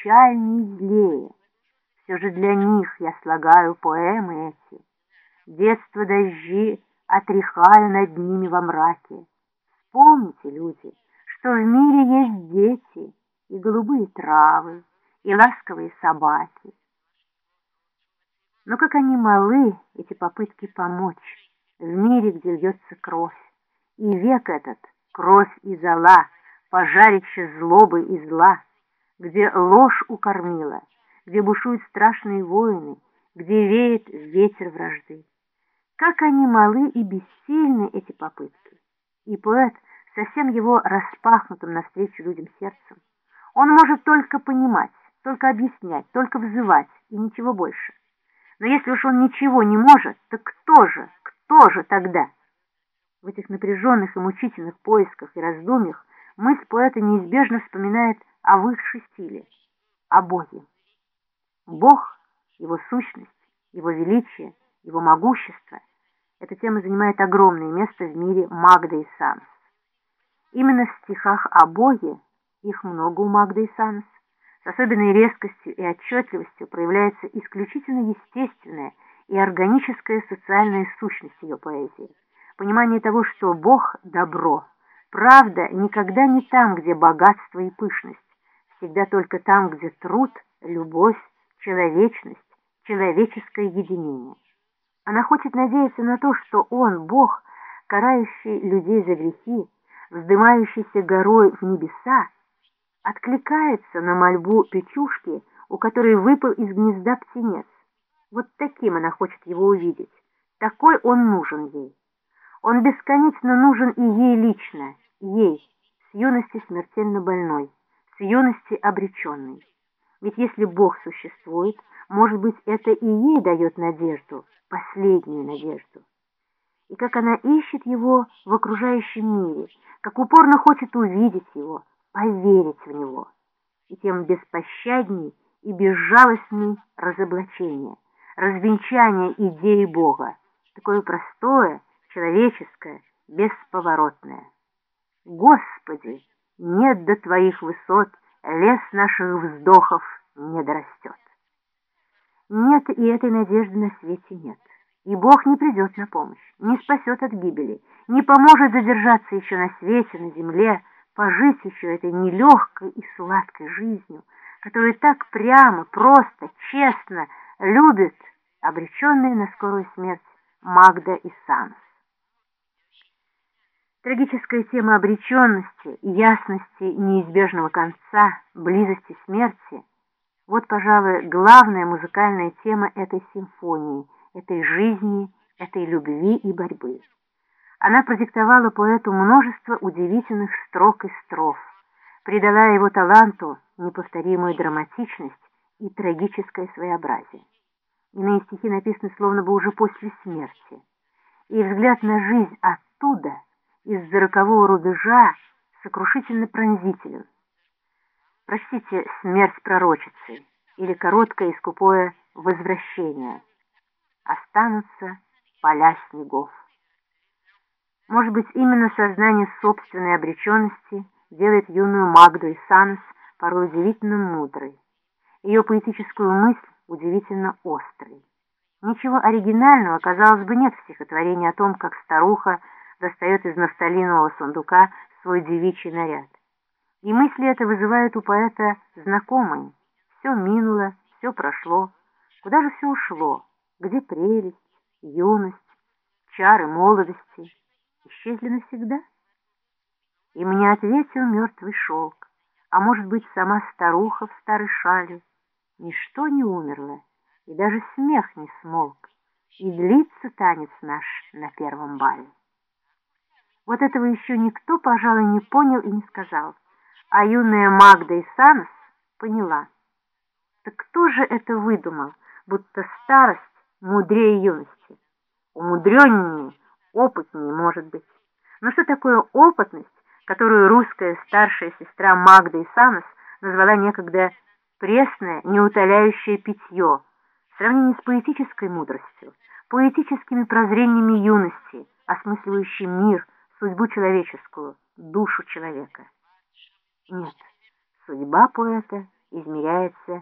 печальнее и злее. Все же для них я слагаю поэмы эти. Детство дожди отряхаю над ними во мраке. Вспомните, люди, что в мире есть дети, и голубые травы, и ласковые собаки. Но как они малы, эти попытки помочь, в мире, где льется кровь, и век этот — кровь и зола, пожарище злобы и зла, где ложь укормила, где бушуют страшные войны, где веет ветер вражды. Как они малы и бессильны, эти попытки. И поэт совсем его распахнутым навстречу людям сердцем. Он может только понимать, только объяснять, только взывать и ничего больше. Но если уж он ничего не может, то кто же, кто же тогда? В этих напряженных и мучительных поисках и раздумьях мысль поэта неизбежно вспоминает о высшей силе, о Боге. Бог, его сущность, его величие, его могущество – эта тема занимает огромное место в мире Магда и Санс. Именно в стихах о Боге, их много у Магды и Санс, с особенной резкостью и отчетливостью проявляется исключительно естественная и органическая социальная сущность ее поэзии. Понимание того, что Бог – добро, правда никогда не там, где богатство и пышность, всегда только там, где труд, любовь, человечность, человеческое единение. Она хочет надеяться на то, что Он, Бог, карающий людей за грехи, вздымающийся горой в небеса, откликается на мольбу Печушки, у которой выпал из гнезда птенец. Вот таким она хочет его увидеть. Такой он нужен ей. Он бесконечно нужен и ей лично, ей, с юности смертельно больной, с юности обреченной. Ведь если Бог существует, может быть, это и ей дает надежду, последнюю надежду. И как она ищет его в окружающем мире, как упорно хочет увидеть его, поверить в него. И тем беспощадней и безжалостней разоблачение, развенчание идеи Бога, такое простое, человеческое, бесповоротное. Господи, нет до Твоих высот, лес наших вздохов не дорастет. Нет, и этой надежды на свете нет. И Бог не придет на помощь, не спасет от гибели, не поможет задержаться еще на свете, на земле, пожить еще этой нелегкой и сладкой жизнью, которую так прямо, просто, честно любит обреченные на скорую смерть Магда и Санс. Трагическая тема обреченности, ясности неизбежного конца, близости смерти – вот, пожалуй, главная музыкальная тема этой симфонии, этой жизни, этой любви и борьбы. Она продиктовала поэту множество удивительных строк и строф, придала его таланту неповторимую драматичность и трагическое своеобразие. Иные стихи написаны словно бы уже после смерти, и взгляд на жизнь оттуда, из-за рокового рубежа, сокрушительно пронзителен. Простите, смерть пророчицы или короткое и скупое возвращение. Останутся поля снегов. Может быть, именно сознание собственной обреченности делает юную Магду и Санс порой удивительно мудрой, ее поэтическую мысль удивительно острой. Ничего оригинального, казалось бы, нет в стихотворении о том, как старуха достает из нафталинового сундука свой девичий наряд. И мысли это вызывают у поэта знакомые. Все минуло, все прошло. Куда же все ушло? Где прелесть, юность, чары молодости? Исчезли навсегда? И мне ответил мертвый шелк, а может быть, сама старуха в старой шале. Ничто не умерло, и даже смех не смолк, и длится танец наш на первом бале. Вот этого еще никто, пожалуй, не понял и не сказал. А юная Магда и Санс поняла. Так кто же это выдумал, будто старость мудрее юности? Умудреннее, опытнее, может быть. Но что такое опытность, которую русская старшая сестра Магда и назвала некогда пресное, неутоляющее питье, в сравнении с поэтической мудростью, поэтическими прозрениями юности, осмысливающей мир, судьбу человеческую, душу человека? Нет, судьба поэта измеряется